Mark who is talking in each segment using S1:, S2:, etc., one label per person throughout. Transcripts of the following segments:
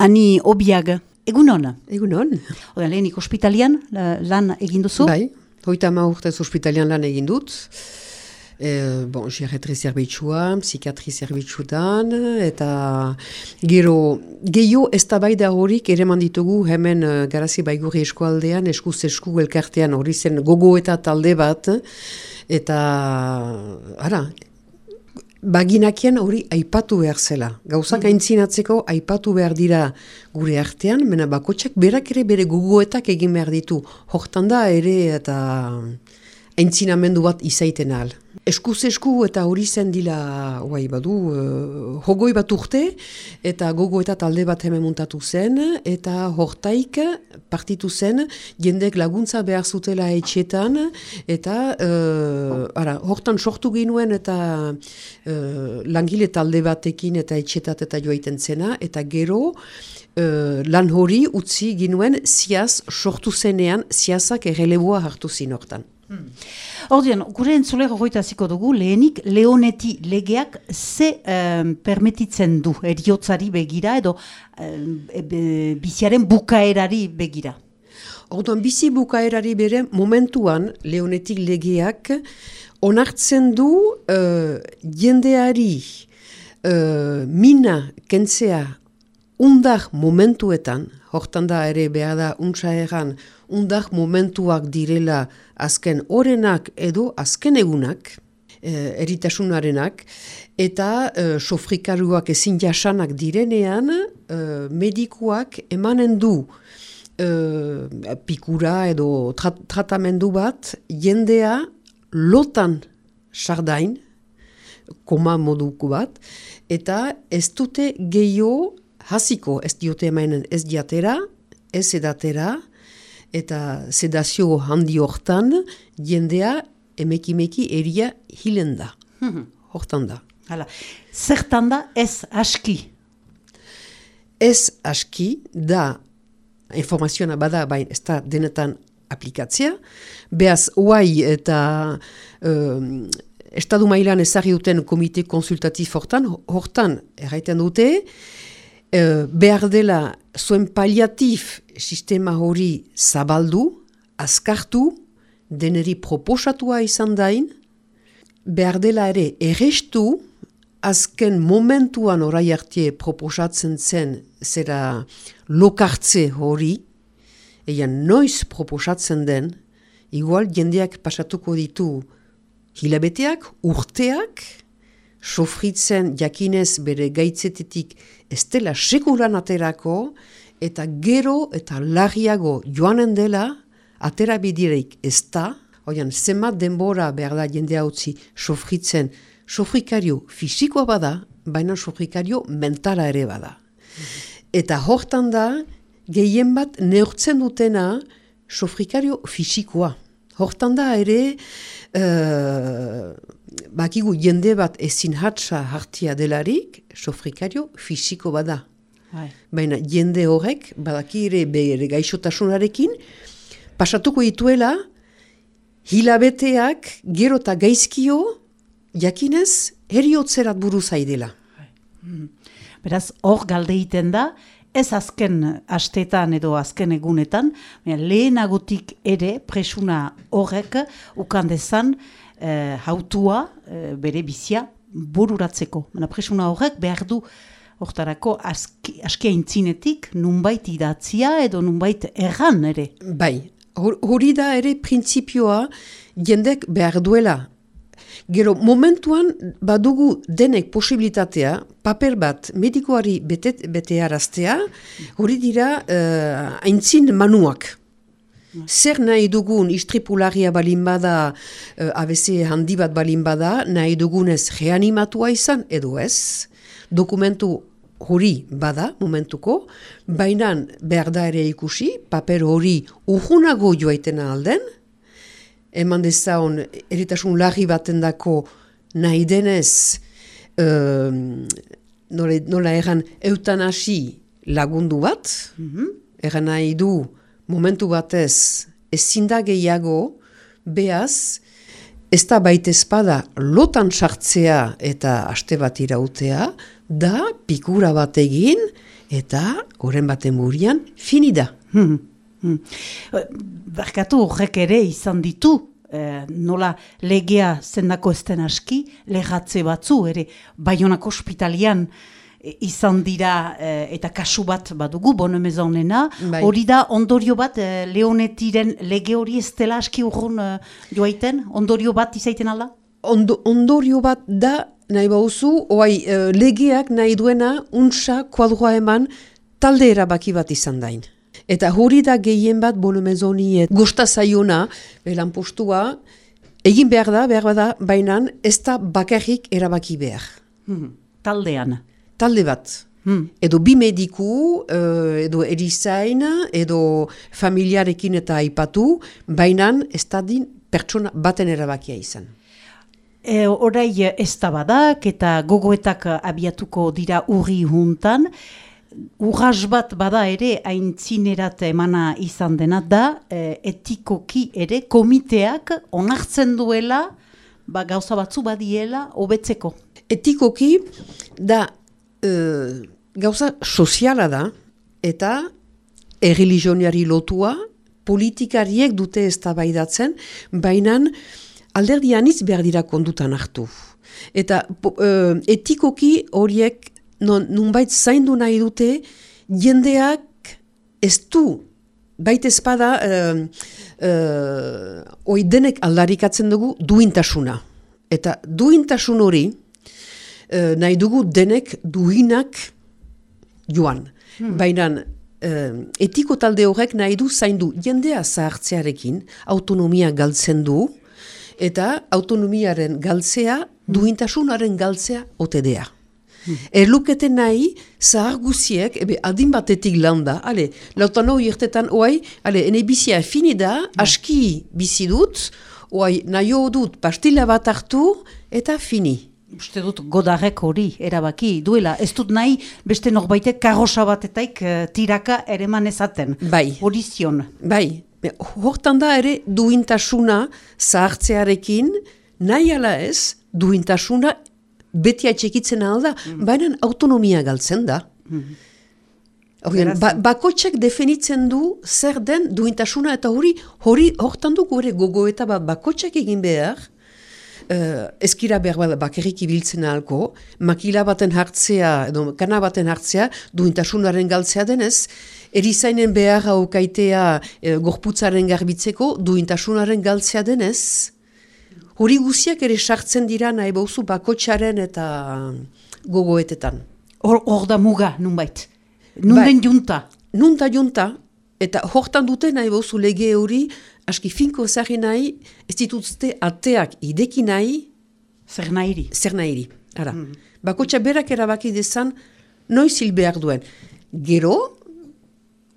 S1: Ani obiag, egun hon?
S2: Egun hon.
S1: Oda, lehenik ospitalian lan egin duzu?
S2: Bai, hoita ma urtez ospitalian lan egin dut. E, bon, geriatri zerbitxua, psikiatri zerbitxutan, eta gero, gehiago ez da bai da horik ere manditugu hemen uh, garazi baigurri eskualdean, eskuz esku elkartean hori zen gogo eta talde bat, eta, ara, Baginakien hori aipatu behar zela. Gauzak mm. aintzinatzeko aipatu behar dira gure artean, mena bakotxak berak ere bere guguetak egin behar ditu. Hortan da ere eta aintzinamendu bat izaiten ahal. Eskuz esku eta hori zen dila guai badu, uh, hogoi bat urte eta gogo eta talde bat hemen muntatu zen eta hortaik partitu zen jendek laguntza behar zutela etxetan eta uh, ara, hortan sortu ginuen eta uh, langile talde batekin eta etxetat eta joaiten zena eta gero uh, lan hori utzi ginuen ziaz sortu zenean ziazak erreleboa hartu zin hortan. Hmm.
S1: Ordean, gure entzulego goita ziko dugu, lehenik leoneti legeak ze um, permetitzen du eriotzari begira edo um, biziaren bukaerari begira?
S2: Orduan, bizi bukaerari bere momentuan leonetik legeak onartzen du uh, jendeari uh, mina kentzea undar momentuetan, hortan da ere behar da untsa egan, undar momentuak direla azken orenak edo azken egunak, e, eritasunarenak, eta e, sofrikaruak ezin jasanak direnean, e, medikuak emanen du e, pikura edo tratamendu bat, jendea lotan sardain, koma moduko bat, eta ez dute gehiago hasiko ez diote emainen ez diatera, ez edatera, eta sedazio handi hortan, jendea emekimeki eria hilen da. Mhm. Hortan da.
S1: Hala. Zertan da ez aski?
S2: Ez aski da informazioa bada bain ez da denetan aplikatzea. Beaz, uai eta um, estadu mailan ezagri duten komite konsultatif hortan, hortan erraiten dute, Eh, behar dela zuen paliatif sistema hori zabaldu, azkartu, deneri proposatua izan dain, behar dela ere errestu, azken momentuan orai hartie proposatzen zen zera lokartze hori, eian noiz proposatzen den, igual jendeak pasatuko ditu hilabeteak, urteak, sofritzen jakinez bere gaitzetetik ez dela sekulan aterako, eta gero eta lagiago joanen dela, atera bidireik ez da, oian, zemat denbora behar da jende hautzi sofritzen, sofrikario fisikoa bada, baina sofrikario mentala ere bada. Eta hortan da, gehien bat neurtzen dutena sofrikario fisikoa. Hortan da ere, uh, bakigu jende bat ezin hatsa hartia delarik, sofrikario fisiko bada. Hai. Baina jende horrek, badaki ere bere gaixotasunarekin, pasatuko dituela, hilabeteak, gero eta gaizkio, jakinez, heriotzerat buru zaidela.
S1: Hmm. Beraz, hor galde iten da, ez azken astetan edo azken egunetan, lehenagotik ere presuna horrek ukandezan, eh, hautua eh, bere bizia bururatzeko. Baina presuna horrek behar du hortarako aski, askia intzinetik nunbait idatzia edo nunbait erran ere.
S2: Bai, hori da ere printzipioa jendek behar duela. Gero, momentuan badugu denek posibilitatea, paper bat medikoari bete, bete araztea, hori dira uh, aintzin manuak. Zer nahi dugun istripularia balin bada, uh, eh, ABC handi bat balin bada, nahi dugunez reanimatua izan edo ez, dokumentu hori bada momentuko, baina behar da ere ikusi, paper hori urgunago joaitena alden, eman dezaun eritasun lagi baten dako nahi denez, uh, nola, nola erran eutanasi lagundu bat, mm -hmm. erran nahi du, momentu batez ezin da gehiago, behaz, ez da baita espada lotan sartzea eta aste bat irautea, da pikura bat egin eta horren baten burian finida.
S1: Hmm. Hmm. Eh, Barkatu horrek ere izan ditu, eh, nola legea zendako ezten aski, legatze batzu, ere baionako ospitalian eh, izan dira eh, eta kasu bat badugu, bonemezonena,
S2: Bai.
S1: hori da ondorio bat eh, leonetiren lege hori ez dela aski urrun eh, joaiten, ondorio bat izaiten alda?
S2: Ondo, ondorio bat da, nahi bauzu, oai, eh, legeak nahi duena untsa kuadroa eman talde erabaki bat izan dain. Eta hori da gehien bat bonomezoni gusta zaiona, belan postua, egin behar da, behar da, baina ez da bakarrik erabaki behar.
S1: Hmm. Taldean.
S2: Talde bat.
S1: Hmm.
S2: Edo bi mediku, eh, edo erizain, edo familiarekin eta aipatu, baina ez da din pertsona baten erabakia izan.
S1: E, orai eh, ez da badak eta gogoetak eh, abiatuko dira urri juntan. Urras bat bada ere aintzinerat emana izan dena da eh, etikoki ere komiteak onartzen duela ba, gauza batzu badiela hobetzeko.
S2: Etikoki da eh, gauza soziala da eta erreligioniari lotua politikariek dute eztabaidatzen, baina alderdi anitz behar dira kondutan hartu. Eta po- eh, etikoki horiek non, nunbait zaindu nahi dute jendeak ez du Bait ezpada, uh, uh, oi denek aldarikatzen dugu duintasuna. Eta duintasun hori, eh, nahi dugu denek duinak joan. Baina eh, etiko talde horrek nahi du zaindu jendea zahartzearekin autonomia galtzen du eta autonomiaren galtzea duintasunaren galtzea otedea. Erlukete nahi, zahar guziek, ebe adin batetik landa, ale, lautan hori irtetan, oai, ale, ene bizia fini da, aski bizi dut, oai, nahi dut pastila bat hartu, eta fini.
S1: Uste dut godarrek hori erabaki duela. Ez dut nahi beste norbaitek karrosa batetaik eh, tiraka ereman ezaten.
S2: Bai.
S1: Hori zion.
S2: Bai, hortan da ere duintasuna zahartzearekin, nahi ala ez, duintasuna beti atxekitzen alda, baina autonomia galtzen da. Ordean, ba, bakotxek definitzen du zer den duintasuna eta hori, hori hortan du gure gogoeta bat bakotxek egin behar, uh, eskira behar bada bakarrik ibiltzen ahalko, makila baten hartzea, edo kana baten hartzea, duintasunaren galtzea denez, erizainen behar haukaitea uh, gorputzaren garbitzeko, duintasunaren galtzea denez, hori guziak ere sartzen dira nahi bauzu bakotxaren eta gogoetetan.
S1: Hor, hor da muga, nunbait. Nunden
S2: Bai.
S1: junta.
S2: Nunta junta, eta hortan dute nahi bauzu lege hori, aski finko ezagri nahi, ez dituzte ateak ideki nahi,
S1: Zer nahiri.
S2: zer nahiri. Ara. Bakotxa berak erabaki dezan, noiz hil behar duen. Gero,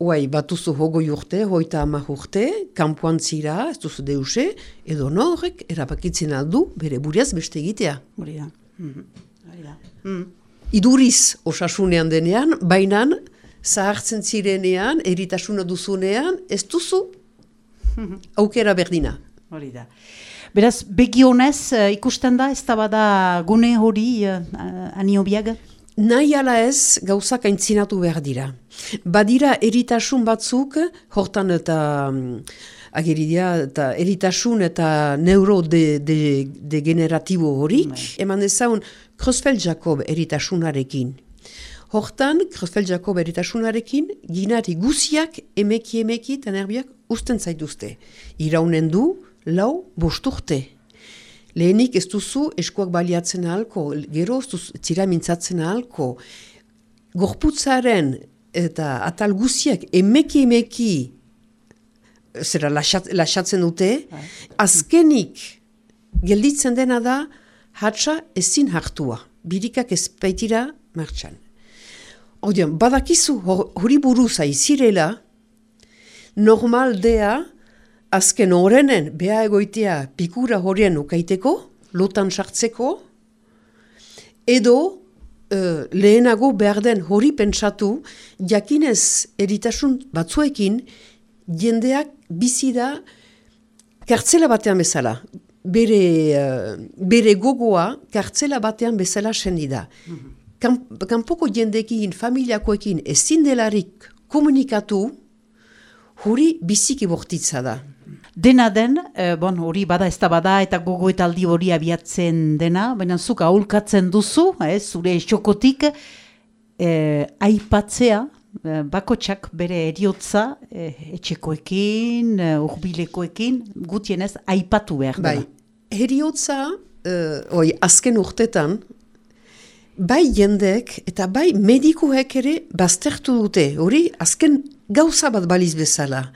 S2: Oai, batuzu hogoi urte, hoita ama urte, kanpoan zira, ez duzu deuse, edo norrek erabakitzen aldu bere buriaz beste egitea.
S1: Hori da. Mhm. Hori da. Mhm.
S2: Iduriz osasunean denean, bainan zahartzen zirenean, eritasuna duzunean, ez duzu aukera berdina.
S1: Hori da. Beraz, begionez uh, ikusten da, ez da bada gune hori uh, aniobiaga?
S2: Nahi ala ez gauzak aintzinatu behar dira. Badira eritasun batzuk, hortan eta mm, ageridia, eta eritasun eta neurodegeneratibo horik, eman dezaun Crosfeld Jacob eritasunarekin. Hortan, Crosfeld Jacob eritasunarekin, ginari guziak emeki emeki eta nerbiak usten zaituzte. Iraunen du, lau bosturte. Lehenik ez duzu eskuak baliatzen ahalko, gero ez duzu zira mintzatzen ahalko, gorputzaren eta atal guziak emeki emeki zera lasat, lasatzen dute, azkenik gelditzen dena da hatsa ezin hartua, birikak ez baitira martxan. Odean, badakizu hor- hori buruz aizirela, normaldea azken horrenen beha egoitea pikura horien ukaiteko, lotan sartzeko, edo eh, lehenago behar den hori pentsatu, jakinez eritasun batzuekin, jendeak bizi da kartzela batean bezala. Bere, eh, bere gogoa kartzela batean bezala sendi da. kanpoko jendekin, familiakoekin ezin delarik komunikatu, huri biziki bortitza da.
S1: Dena den, e, bon, hori bada ez da bada eta gogoetaldi hori abiatzen dena, baina zuk aholkatzen duzu, eh, zure xokotik, e, aipatzea, e, bakotsak bere eriotza, e, etxekoekin, e, urbilekoekin, gutienez, aipatu behar
S2: da. Bai, eriotza, e, oi, azken urtetan, bai jendek eta bai medikuek ere baztertu dute, hori azken gauza bat baliz bezala.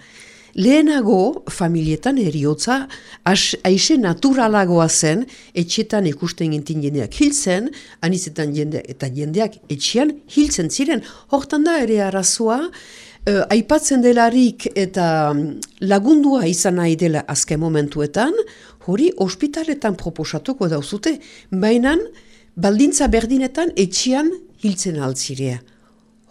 S2: Lehenago, familietan eriotza, aixe naturalagoa zen, etxetan ikusten gintin jendeak hiltzen, anizetan jende eta jendeak etxean hiltzen ziren. Hortan da ere arazoa, uh, aipatzen delarik eta mm, lagundua izan nahi dela azken momentuetan, hori ospitaletan proposatuko dauzute, bainan, baldintza berdinetan etxian hiltzen altzirea.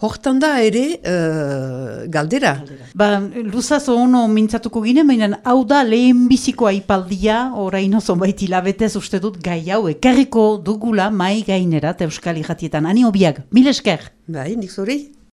S2: Hortan da ere uh, galdera.
S1: Ba, luzaz ono mintzatuko ginen, baina hau da lehen bizikoa ipaldia, oraino zonbait hilabetez uste dut gai hau, ekarriko dugula mai gainerat euskal irratietan. Ani obiak, mil esker?
S2: Bai, nik zori.